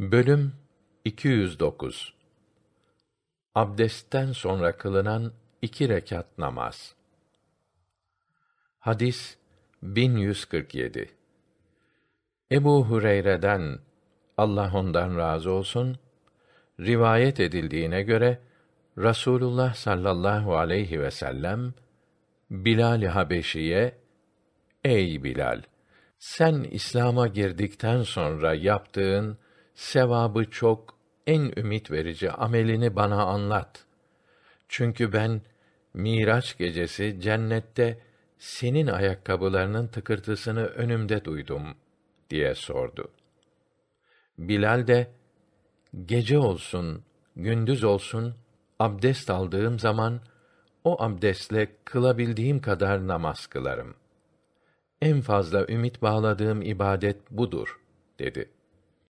Bölüm 209 Abdestten sonra kılınan iki rekat namaz. Hadis 1147 Ebu Hureyre'den Allah ondan razı olsun rivayet edildiğine göre Rasulullah sallallahu aleyhi ve sellem Bilal Habeşi'ye Ey Bilal sen İslam'a girdikten sonra yaptığın sevabı çok en ümit verici amelini bana anlat. Çünkü ben Miraç gecesi cennette senin ayakkabılarının tıkırtısını önümde duydum diye sordu. Bilal de gece olsun, gündüz olsun abdest aldığım zaman o abdestle kılabildiğim kadar namaz kılarım. En fazla ümit bağladığım ibadet budur dedi.